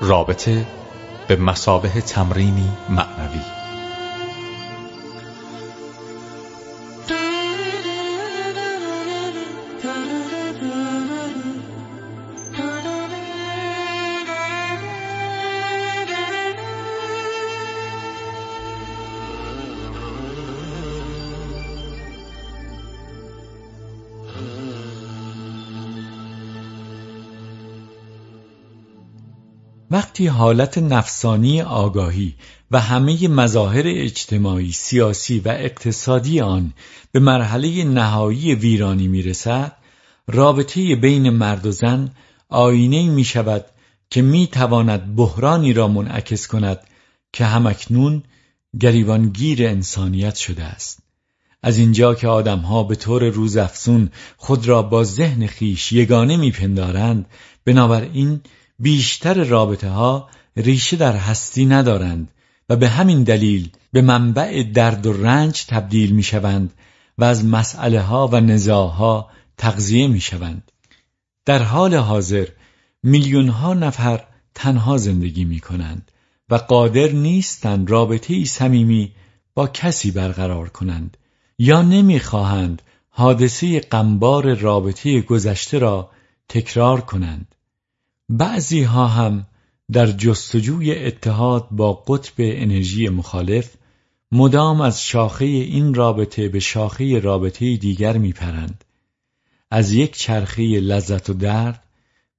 رابطه به مسابه تمرینی معنوی. وقتی حالت نفسانی آگاهی و همه مظاهر اجتماعی، سیاسی و اقتصادی آن به مرحله نهایی ویرانی می‌رسد، رابطه بین مرد و زن آینه می شود که می تواند بحرانی را منعکس کند که همکنون گریبانگیر انسانیت شده است. از اینجا که آدمها به طور روزافزون خود را با ذهن خیش یگانه میپندارند بنابراین بیشتر رابطه ها ریشه در هستی ندارند و به همین دلیل به منبع درد و رنج تبدیل می شوند و از مسئله ها و نزاها تغذیه می شوند. در حال حاضر میلیون ها نفر تنها زندگی می کنند و قادر نیستند رابطه ای صمیمی با کسی برقرار کنند یا نمی‌خواهند حادثه قنبار رابطه گذشته را تکرار کنند. بعضی ها هم در جستجوی اتحاد با قطب انرژی مخالف مدام از شاخه این رابطه به شاخه رابطه دیگر میپرند. از یک چرخه لذت و درد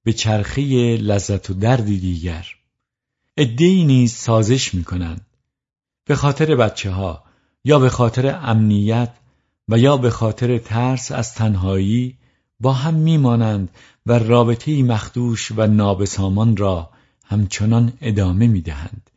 به چرخه لذت و دردی دیگر. ادهی نیز سازش می‌کنند. به خاطر بچه ها یا به خاطر امنیت و یا به خاطر ترس از تنهایی با هم میمانند و رابطه مخدوش و نابسامان را همچنان ادامه می‌دهند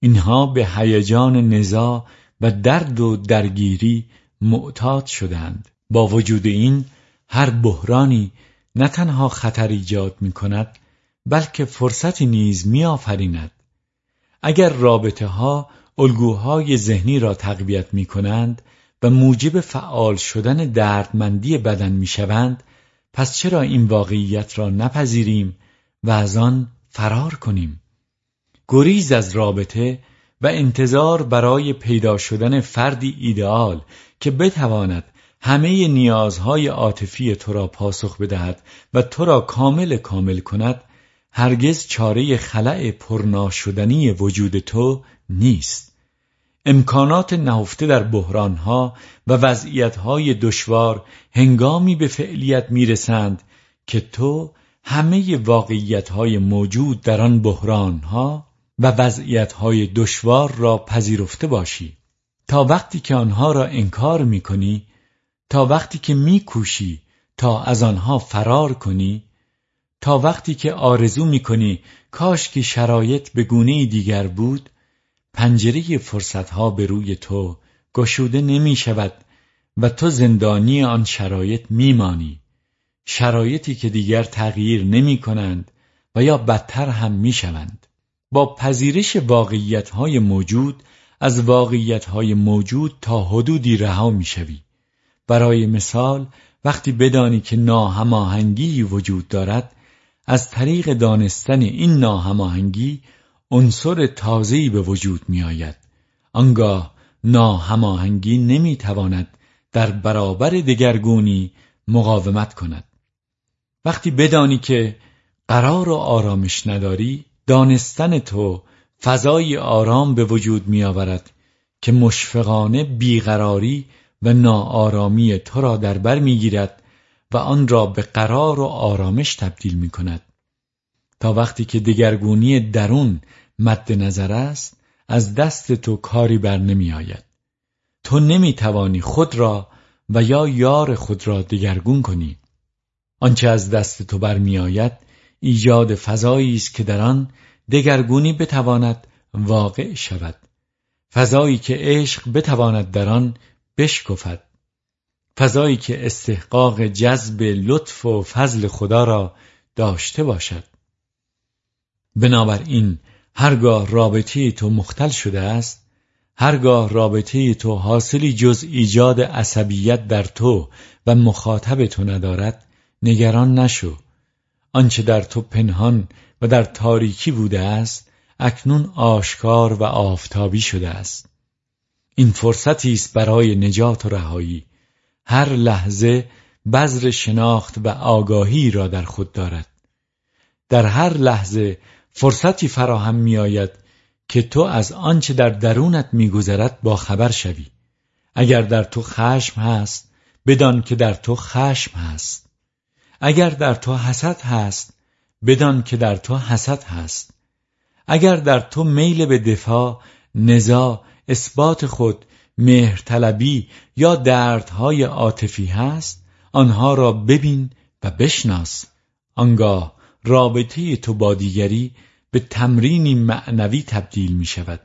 اینها به هیجان نزاع و درد و درگیری معتاد شدند با وجود این هر بحرانی نه تنها خطر ایجاد می کند بلکه فرصتی نیز می آفریند. اگر رابطه ها الگوهای ذهنی را تقویت می کنند و موجب فعال شدن دردمندی بدن می شوند پس چرا این واقعیت را نپذیریم و از آن فرار کنیم؟ گریز از رابطه و انتظار برای پیدا شدن فردی ایدئال که بتواند همه نیازهای عاطفی تو را پاسخ بدهد و تو را کامل کامل کند هرگز چاره خلع پرناشدنی وجود تو نیست. امکانات نهفته در بحرانها و وضعیتهای دشوار هنگامی به فعلیت می‌رسند که تو همه واقعیتهای موجود در آن بحرانها و وضعیتهای دشوار را پذیرفته باشی. تا وقتی که آنها را انکار می‌کنی تا وقتی که میکوشی تا از آنها فرار کنی تا وقتی که آرزو می‌کنی کاش که شرایط به گونه دیگر بود پنجره فرصتها به روی تو گشوده نمی شود و تو زندانی آن شرایط میمانی شرایطی که دیگر تغییر نمی کنند و یا بدتر هم می شوند با پذیرش واقعیت های موجود از واقعیت های موجود تا حدودی رها می شوی. برای مثال وقتی بدانی که ناهماهنگی وجود دارد از طریق دانستن این ناهماهنگی عنصر تازه‌ای به وجود می آید آنگاه ناهماهنگی نمی تواند در برابر دگرگونی مقاومت کند. وقتی بدانی که قرار و آرامش نداری دانستن تو فضای آرام به وجود می آورد که مشفقانه بیقراری و ناآرامی تو را در بر می‌گیرد و آن را به قرار و آرامش تبدیل می کند تا وقتی که دگرگونی درون مد نظر است از دست تو کاری بر نمی آید. تو نمی توانی خود را و یا یار خود را دگرگون کنی. آنچه از دست تو برمی آید ایجاد فضایی است که در آن دگرگونی بتواند واقع شود. فضایی که عشق بتواند در آن بشکفد. فضایی که استحقاق جذب لطف و فضل خدا را داشته باشد. بنابراین هرگاه رابطه تو مختل شده است هرگاه رابطه تو حاصلی جز ایجاد عصبیت در تو و مخاطب تو ندارد نگران نشو. آنچه در تو پنهان و در تاریکی بوده است اکنون آشکار و آفتابی شده است. این فرصتی است برای نجات و رهایی. هر لحظه بذر شناخت و آگاهی را در خود دارد. در هر لحظه فرصتی فراهم می آید که تو از آنچه در درونت میگذرد با خبر شوی. اگر در تو خشم هست بدان که در تو خشم هست. اگر در تو حسد هست بدان که در تو حسد هست. اگر در تو میل به دفاع نزا اثبات خود مهرطلبی یا دردهای عاطفی هست آنها را ببین و بشناس. آنگاه رابطه تو با دیگری به تمرینی معنوی تبدیل می شود.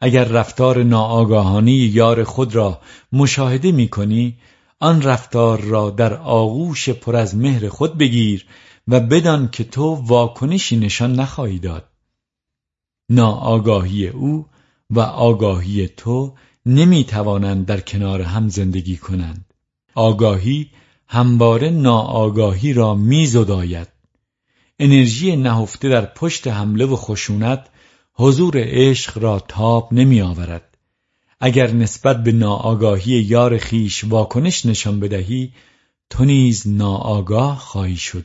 اگر رفتار ناآگاهانه یار خود را مشاهده می کنی آن رفتار را در آغوش پر از مهر خود بگیر و بدان که تو واکنشی نشان نخواهی داد. ناآگاهی او و آگاهی تو نمی توانند در کنار هم زندگی کنند. آگاهی همواره ناآگاهی را میزداید انرژی نهفته در پشت حمله و خشونت حضور عشق را تاب نمی آورد اگر نسبت به ناآگاهی یار خیش واکنش نشان بدهی تو نیز ناآگاه خواهی شد.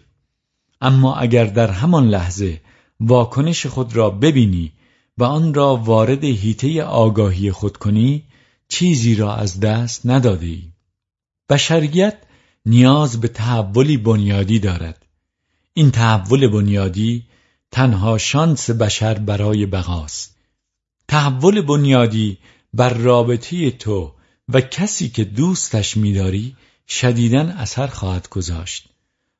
اما اگر در همان لحظه واکنش خود را ببینی و آن را وارد هیته آگاهی خود کنی چیزی را از دست نداده ای. بشریت نیاز به تحولی بنیادی دارد. این تحول بنیادی تنها شانس بشر برای بقاست. تحول بنیادی بر رابطه تو و کسی که دوستش میداری شدیدن اثر خواهد گذاشت.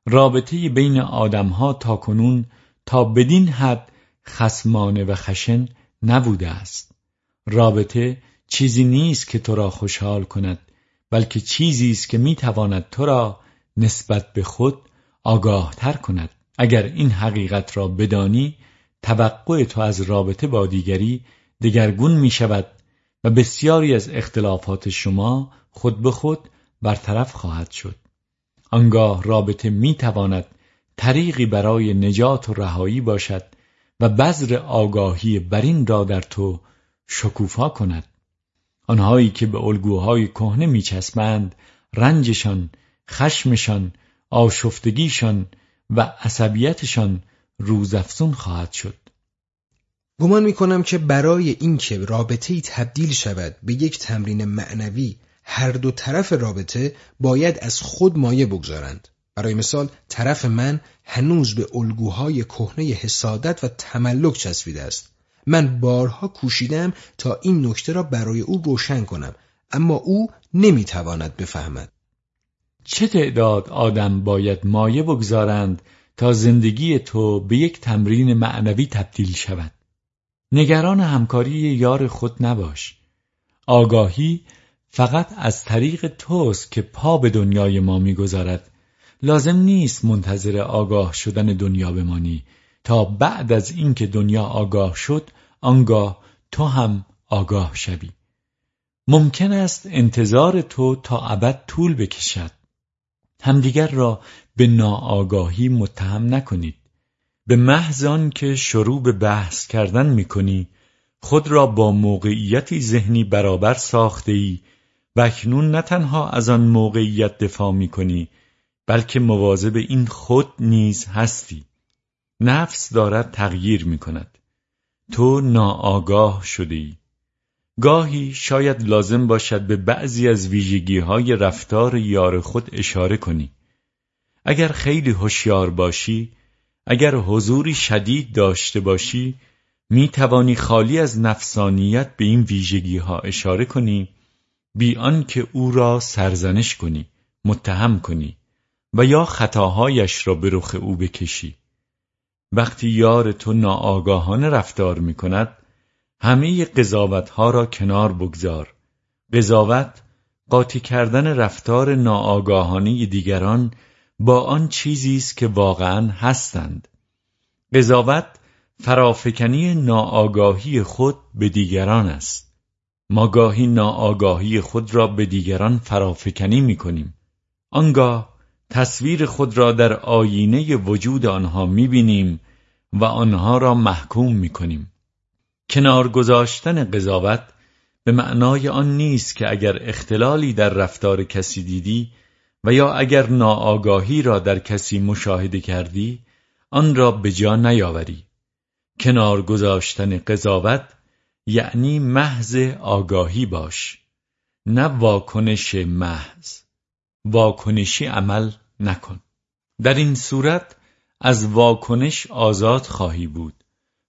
رابطه بین آدمها تا کنون تا بدین حد خسمانه و خشن نبوده است. رابطه چیزی نیست که تو را خوشحال کند بلکه چیزی است که می‌تواند تو را نسبت به خود آگاه تر کند. اگر این حقیقت را بدانی توقع تو از رابطه با دیگری دگرگون می شود و بسیاری از اختلافات شما خود به خود برطرف خواهد شد. آنگاه رابطه می تواند طریقی برای نجات و رهایی باشد و بذر آگاهی برین را در تو شکوفا کند. آنهایی که به الگوهای کهنه میچسبند رنجشان خشمشان آشفتگیشان و عصبیتشان روزافزون خواهد شد. گمان می‌کنم که برای اینکه رابطه تبدیل شود به یک تمرین معنوی هر دو طرف رابطه باید از خود مایه بگذارند. برای مثال طرف من هنوز به الگوهای کهنه حسادت و تملک چسبیده است. من بارها کوشیدم تا این نکته را برای او روشن کنم اما او نمی‌تواند بفهمد. چه تعداد آدم باید مایه بگذارند تا زندگی تو به یک تمرین معنوی تبدیل شود؟ نگران همکاری یار خود نباش. آگاهی فقط از طریق توست که پا به دنیای ما می‌گذارد. لازم نیست منتظر آگاه شدن دنیا بمانی. تا بعد از اینکه دنیا آگاه شد آنگاه تو هم آگاه شوی. ممکن است انتظار تو تا ابد طول بکشد. همدیگر را به ناآگاهی متهم نکنید. به محض که شروع به بحث کردن می‌کنی خود را با موقعیتی ذهنی برابر ساخته ای و اکنون نه تنها از آن موقعیت دفاع می‌کنی بلکه مواظب این خود نیز هستی. نفس دارد تغییر می‌کند. تو ناآگاه شده ای گاهی شاید لازم باشد به بعضی از ویژگی های رفتار یار خود اشاره کنی. اگر خیلی هوشیار باشی اگر حضوری شدید داشته باشی می توانی خالی از نفسانیت به این ویژگی ها اشاره کنی بی آنکه او را سرزنش کنی متهم کنی و یا خطاهایش را به رخ او بکشی. وقتی یار تو ناآگاهانه رفتار می کند همه قضاوت ها را کنار بگذار. قضاوت قاطی کردن رفتار ناآگاهانه دیگران با آن چیزی است که واقعا هستند. قضاوت فرافکنی ناآگاهی خود به دیگران است. ما گاهی ناآگاهی خود را به دیگران فرافکنی می کنیم آنگاه تصویر خود را در آینه وجود آنها می‌بینیم و آنها را محکوم می‌کنیم. کنار گذاشتن قضاوت به معنای آن نیست که اگر اختلالی در رفتار کسی دیدی و یا اگر ناآگاهی را در کسی مشاهده کردی آن را به جا نیاوری. کنار گذاشتن قضاوت یعنی محض آگاهی باش نه واکنش محض. واکنشی عمل نکن. در این صورت از واکنش آزاد خواهی بود.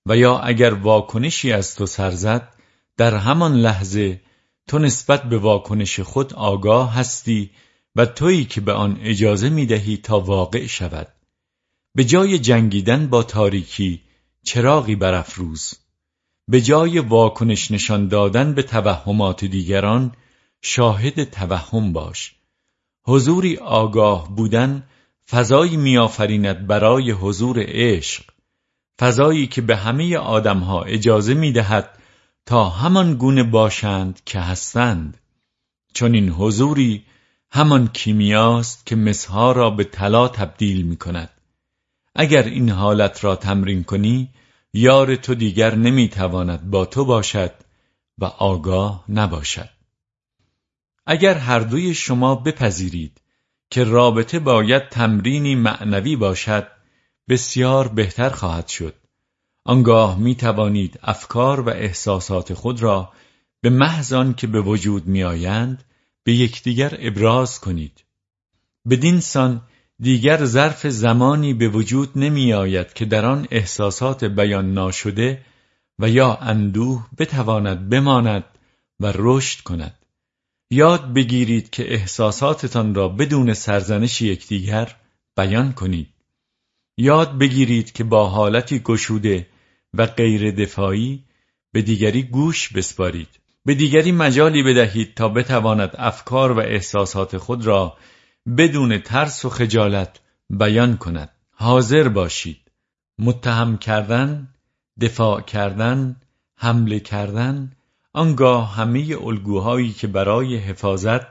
و یا اگر واکنشی از تو سرزد در همان لحظه تو نسبت به واکنش خود آگاه هستی و تویی که به آن اجازه می دهی تا واقع شود. به جای جنگیدن با تاریکی چراغی برافروز. به جای واکنش نشان دادن به توهمات دیگران شاهد توهم باش. حضوری آگاه بودن فضایی میآفریند برای حضور عشق. فضایی که به همه آدمها اجازه می‌دهد تا همان گونه باشند که هستند. چون این حضوری همان کیمیاست که مسها را به طلا تبدیل می کند اگر این حالت را تمرین کنی یار تو دیگر نمی‌تواند با تو باشد و آگاه نباشد. اگر هر دوی شما بپذیرید که رابطه باید تمرینی معنوی باشد بسیار بهتر خواهد شد. آنگاه می توانید افکار و احساسات خود را به محض که به وجود می آیند به یکدیگر ابراز کنید. بدین سان دیگر ظرف زمانی به وجود نمی آید که در آن احساسات بیان ناشده و یا اندوه بتواند بماند و رشد کند. یاد بگیرید که احساساتتان را بدون سرزنش یکدیگر بیان کنید. یاد بگیرید که با حالتی گشوده و غیر دفاعی به دیگری گوش بسپارید. به دیگری مجالی بدهید تا بتواند افکار و احساسات خود را بدون ترس و خجالت بیان کند. حاضر باشید. متهم کردن دفاع کردن حمله کردن آنگاه همه الگوهایی که برای حفاظت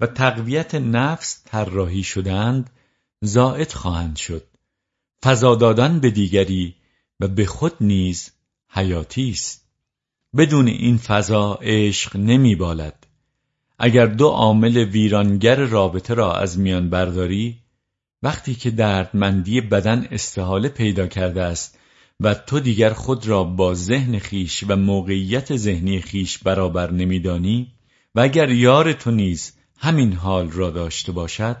و تقویت نفس طراحی شدند زائد خواهند شد. فضا دادن به دیگری و به خود نیز حیاتی است. بدون این فضا عشق نمی بالد. اگر دو عامل ویرانگر رابطه را از میان برداری وقتی که دردمندی بدن استحاله پیدا کرده است و تو دیگر خود را با ذهن خیش و موقعیت ذهنی خیش برابر نمیدانی و اگر یار تو نیز همین حال را داشته باشد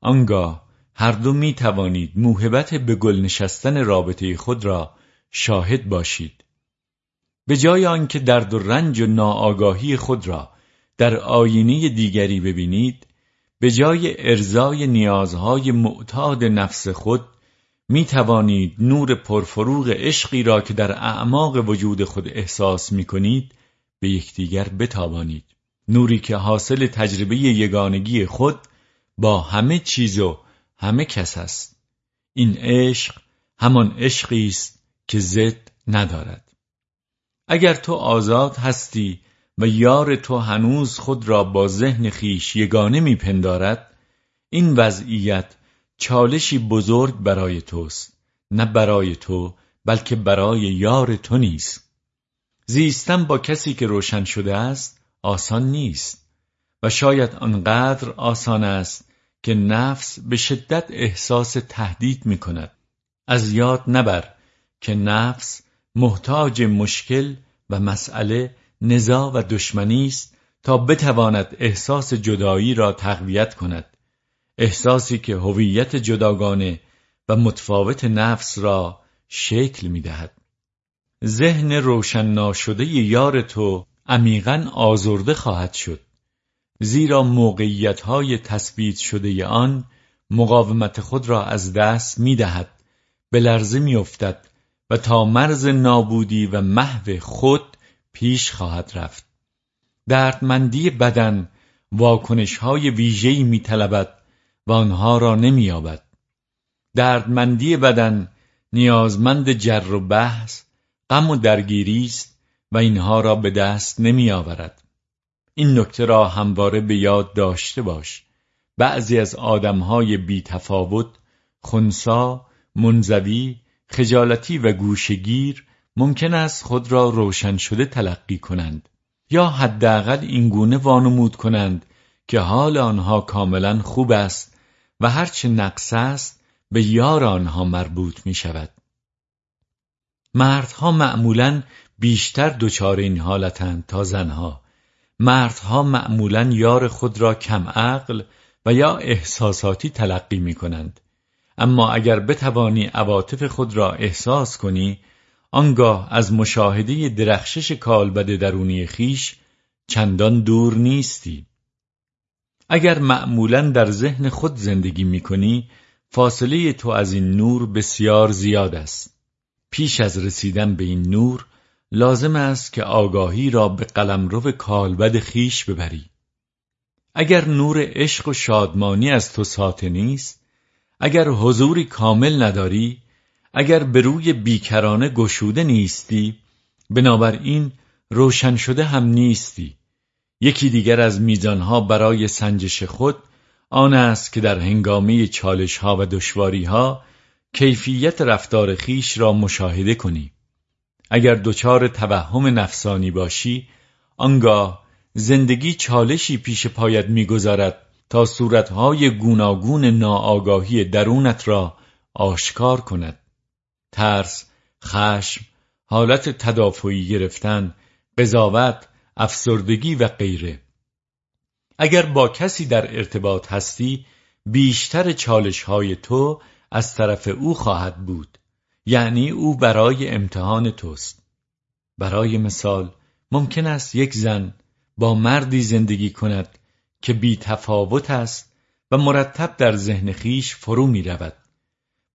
آنگاه هر دو می توانید موهبت به گل نشستن رابطه خود را شاهد باشید. به جای آنکه درد و رنج و ناآگاهی خود را در آینه دیگری ببینید به جای ارزای نیازهای معتاد نفس خود می توانید نور پرفروغ عشقی را که در اعماق وجود خود احساس می کنید به یکدیگر بتابانید. نوری که حاصل تجربه یگانگی خود با همه چیز و همه کس است این عشق همان عشقی است که ضد ندارد. اگر تو آزاد هستی و یار تو هنوز خود را با ذهن خیش یگانه میپندارد این وضعیت چالشی بزرگ برای توست نه برای تو بلکه برای یار تو نیست. زیستن با کسی که روشن شده است آسان نیست و شاید آنقدر آسان است که نفس به شدت احساس تهدید می کند از یاد نبر که نفس محتاج مشکل و مسئله نزاع و دشمنی است تا بتواند احساس جدایی را تقویت کند. احساسی که هویت جداگانه و متفاوت نفس را شکل می دهد. ذهن روشن ناشده یار تو عمیقا آزرده خواهد شد. زیرا موقعیت های تثبیت شده آن مقاومت خود را از دست می دهد به لرزه می افتد و تا مرز نابودی و محو خود پیش خواهد رفت. دردمندی بدن واکنش های ویژه‌ای می و آنها را نمییابد. دردمندی بدن نیازمند جر و بحث غم و درگیری است و اینها را به دست نمیآورد. این نکته را همواره به یاد داشته باش بعضی از آدمهای بی تفاوت خونسا، منزوی، خجالتی و گوشگیر ممکن است خود را روشن شده تلقی کنند یا حداقل اینگونه وانمود کنند که حال آنها کاملا خوب است و هرچه نقص است به یار آنها مربوط می شود. مردها معمولا بیشتر دچار این حالتند تا زنها مردها معمولا یار خود را کم عقل و یا احساساتی تلقی می کنند اما اگر بتوانی عواطف خود را احساس کنی آنگاه از مشاهده درخشش کالبد درونی خیش چندان دور نیستی. اگر معمولا در ذهن خود زندگی می کنی فاصله تو از این نور بسیار زیاد است. پیش از رسیدن به این نور لازم است که آگاهی را به قلمرو کالبد خیش ببری. اگر نور عشق و شادمانی از تو ساته نیست اگر حضوری کامل نداری اگر به روی بیکرانه گشوده نیستی بنابراین روشن شده هم نیستی. یکی دیگر از میزانها برای سنجش خود آن است که در هنگامه چالش ها و دشواری ها کیفیت رفتار خیش را مشاهده کنی. اگر دچار توهم نفسانی باشی آنگاه زندگی چالشی پیش پایت می‌گذارد تا صورتهای گوناگون ناآگاهی درونت را آشکار کند. ترس، خشم، حالت تدافعی گرفتن، قضاوت، افسردگی و غیره. اگر با کسی در ارتباط هستی بیشتر چالش های تو از طرف او خواهد بود. یعنی او برای امتحان توست. برای مثال ممکن است یک زن با مردی زندگی کند که بی تفاوت است و مرتب در ذهن خیش فرو می رود.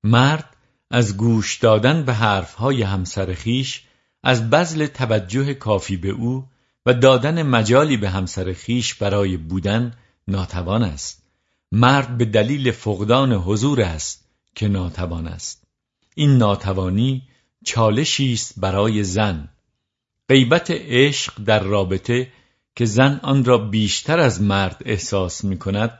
مرد از گوش دادن به حرفهای همسر خیش از بذل توجه کافی به او و دادن مجالی به همسر خیش برای بودن ناتوان است. مرد به دلیل فقدان حضور است که ناتوان است. این ناتوانی چالشی است برای زن. غیبت عشق در رابطه که زن آن را بیشتر از مرد احساس می کند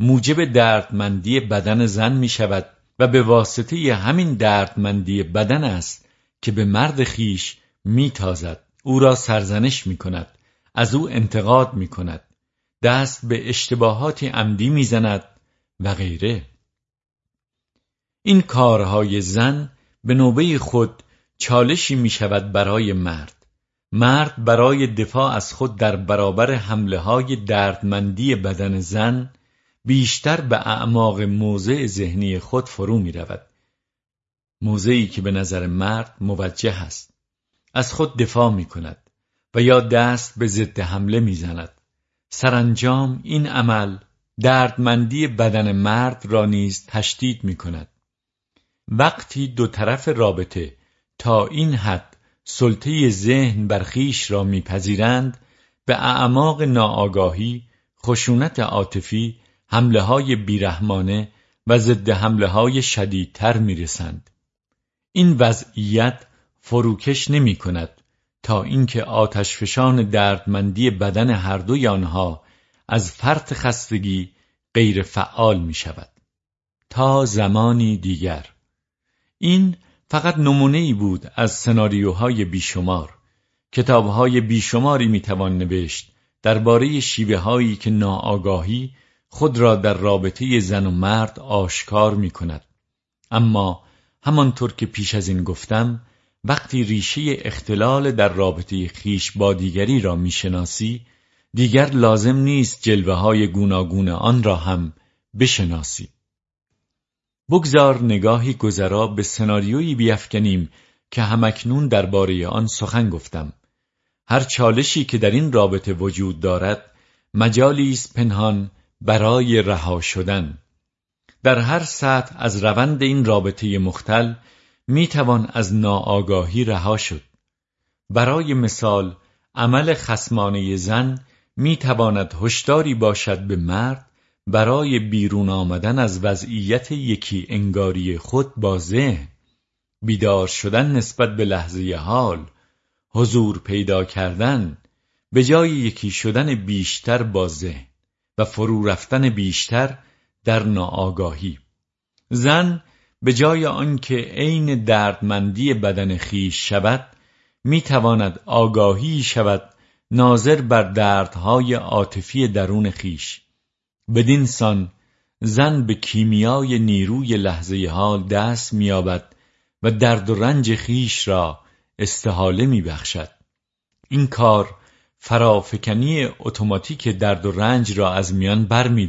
موجب دردمندی بدن زن می شود و به واسطه همین دردمندی بدن است که به مرد خیش می تازد او را سرزنش می کند از او انتقاد می کند دست به اشتباهاتی عمدی می زند و غیره. این کارهای زن به نوبه خود چالشی می شود برای مرد. مرد برای دفاع از خود در برابر حمله های دردمندی بدن زن بیشتر به اعماق موضع ذهنی خود فرو می رود موضعی که به نظر مرد موجه است. از خود دفاع می کند و یا دست به ضد حمله می زند سرانجام این عمل دردمندی بدن مرد را نیز تشدید می کند وقتی دو طرف رابطه تا این حد سلطه ذهن بر خویش را میپذیرند به اعماق ناآگاهی خشونت عاطفی حمله های بیرحمانه و ضد حمله های شدیدتر می‌رسند. این وضعیت فروکش نمی کند تا اینکه آتشفشان دردمندی بدن هر دوی آنها از فرط خستگی غیر فعال می شود تا زمانی دیگر. این فقط نمونه ای بود از سناریوهای بیشمار کتابهای بیشماری می‌توان نوشت درباره شیوه هایی که ناآگاهی خود را در رابطه زن و مرد آشکار می کند. اما همانطور که پیش از این گفتم وقتی ریشه اختلال در رابطه خیش با دیگری را می‌شناسی دیگر لازم نیست جلوه های گوناگون آن را هم بشناسی بگذار نگاهی گذرا به سناریویی بیافکنیم که همکنون درباره آن سخن گفتم. هر چالشی که در این رابطه وجود دارد مجالی است پنهان برای رها شدن. در هر سطح از روند این رابطه مختل می توان از ناآگاهی رها شد. برای مثال عمل خسمانه زن می تواند هشداری باشد به مرد برای بیرون آمدن از وضعیت یکی انگاری خود با ذهن بیدار شدن نسبت به لحظه حال حضور پیدا کردن به جای یکی شدن بیشتر با ذهن و فرو رفتن بیشتر در ناآگاهی. زن به جای آنکه عین دردمندی بدن خیش شود می‌تواند آگاهی شود ناظر بر دردهای عاطفی درون خیش. بدین سان زن به کیمیای نیروی لحظه حال دست مییابد و درد و رنج خیش را استحاله میبخشد این کار فرافکنی اتوماتیک درد و رنج را از میان بر می.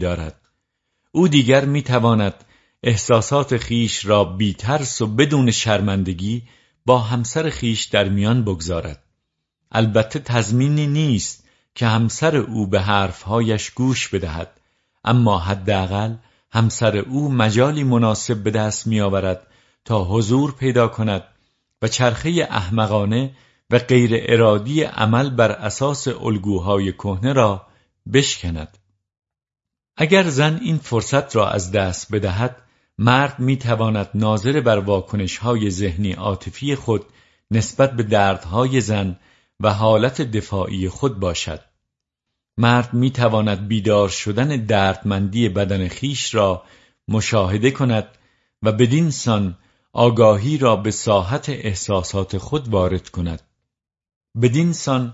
او دیگر می تواند احساسات خیش را بی ترس و بدون شرمندگی با همسر خیش در میان بگذارد. البته تضمینی نیست که همسر او به حرفهایش گوش بدهد اما حداقل همسر او مجالی مناسب به دست می آورد تا حضور پیدا کند و چرخه احمقانه و غیر ارادی عمل بر اساس الگوهای کهنه را بشکند. اگر زن این فرصت را از دست بدهد مرد می‌تواند ناظر بر واکنش های ذهنی عاطفی خود نسبت به دردهای زن و حالت دفاعی خود باشد. مرد می‌تواند بیدار شدن دردمندی بدن خیش را مشاهده کند و بدین سان آگاهی را به ساحت احساسات خود وارد کند. بدین سان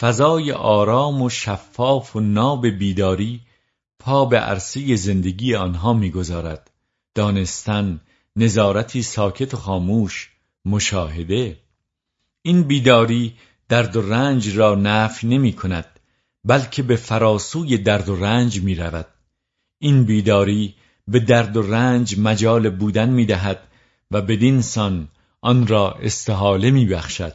فضای آرام و شفاف و ناب بیداری پا به عرصه زندگی آنها می‌گذارد. دانستن نظارتی ساکت و خاموش مشاهده. این بیداری درد و رنج را نفی نمی کند بلکه به فراسوی درد و رنج می رود. این بیداری به درد و رنج مجال بودن می دهد و بدین سان آن را استحاله می بخشد.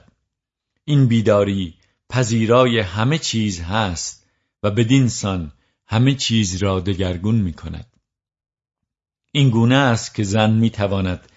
این بیداری پذیرای همه چیز هست و بدین سان همه چیز را دگرگون می کند. این گونه است که زن می تواند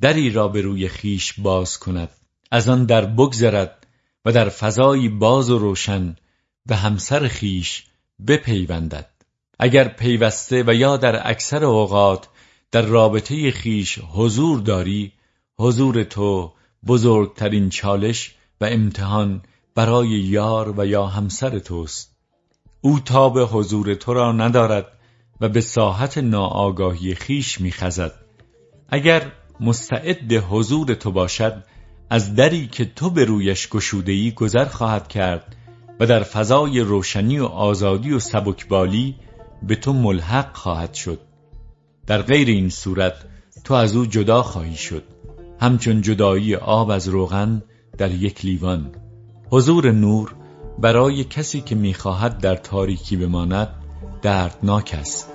دری را به روی خیش باز کند از آن در بگذرد و در فضایی باز و روشن به همسر خیش بپیوندد. اگر پیوسته و یا در اکثر اوقات در رابطه خیش حضور داری حضور تو بزرگترین چالش و امتحان برای یار و یا همسر توست. او تاب حضور تو را ندارد و به ساحت ناآگاهی خیش میخزد. اگر مستعد حضور تو باشد از دری که تو به رویش گشودهی گذر خواهد کرد و در فضای روشنی و آزادی و سبکبالی به تو ملحق خواهد شد. در غیر این صورت تو از او جدا خواهی شد. همچون جدایی آب از روغن در یک لیوان. حضور نور برای کسی که می‌خواهد در تاریکی بماند دردناک است.